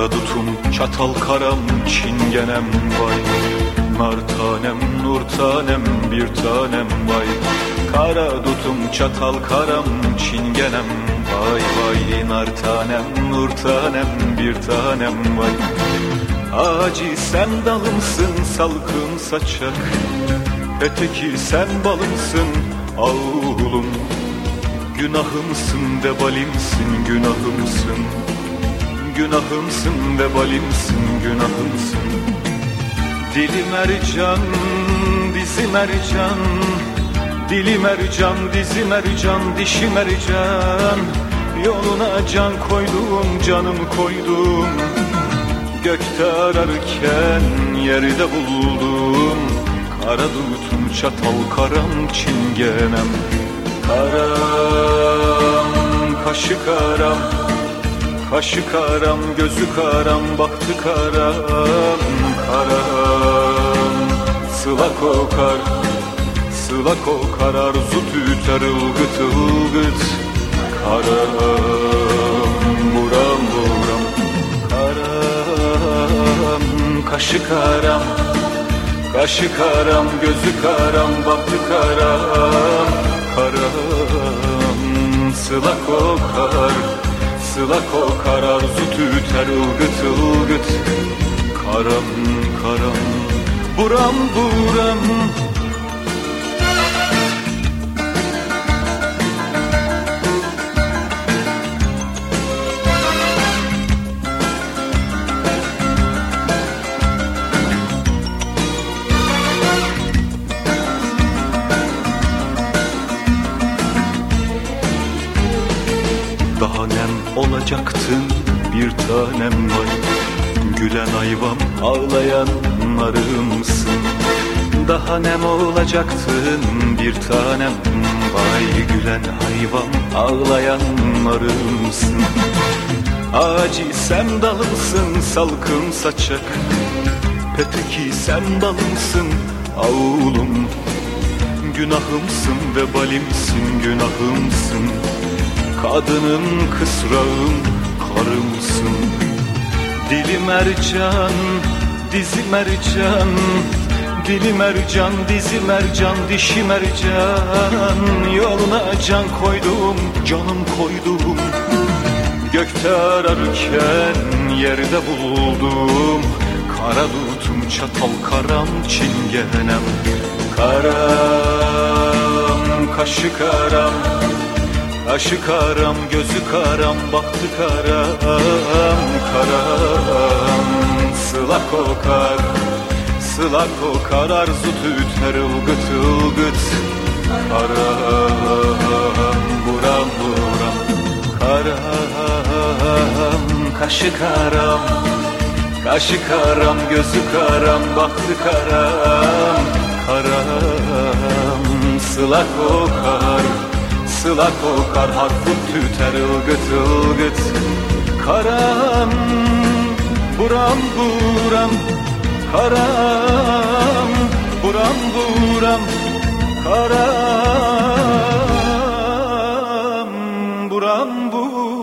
Kara dutum, çatal karam, çingenem vay. Nar tanem, nur tanem, bir tanem vay. Kara dutum, çatal karam, çingenem vay vay. Nar tanem, nur tanem, bir tanem vay. Ağacı sen dalımsın, salkım saçak. Öteki sen balımsın, avulum Günahımsın, vebalimsin, günahımsın Günahımsın, vebalimsin, günahımsın. Dili mercan, dizi mercan Dili mercan, dizi mercan, dişi mercan Yoluna can koydum, canım koydum. Gökte ararken yerde buldum. Kara dutum çatal karam çingenem Karam kaşı karam Kaşı karam gözü karam baktı karam Karam. Sıla kokar Sıla kokar arzu tüter ılgıt ılgıt Karam. Buram buram Karam. Kaşı karam Kaşı karam, gözü karam, baktı karam Karam, sıla kokar Sıla kokar, arzu tüter, ılgıt ılgıt Karam, karam, buram buram olacaktın bir tanem var. Gülen ayvam ağlayan narımsın Daha nem olacaktın bir tanem Vay gülen hayvan ağlayan narımsın Ağacı sen dalımsın salkım saçak. Peteki sen dalımsın avulum Günahımsın ve balimsin günahımsın Kadının kısrağım karımsın. Dili mercan, dizi mercan. Dili mercan, dizi mercan, dişi mercan. Yoluna can koydum, canım koydum. Gökte ararken yerde buldum. Kara dutum çatal karam çingenem. Karam, kaşı karam Aşı karam, gözü karam, baktı karam, karam. Sıla kokar, sıla kokar, arzu tüter, ılgıt ılgıt Karam, buram buram, karam. Kaşı karam, kaşı karam, gözü karam, baktı karam Karam, sıla kokar Sıla kokar hakkut tüter ılgıt ılgıt. Karam buram buram Karam buram buram Karam buram buram.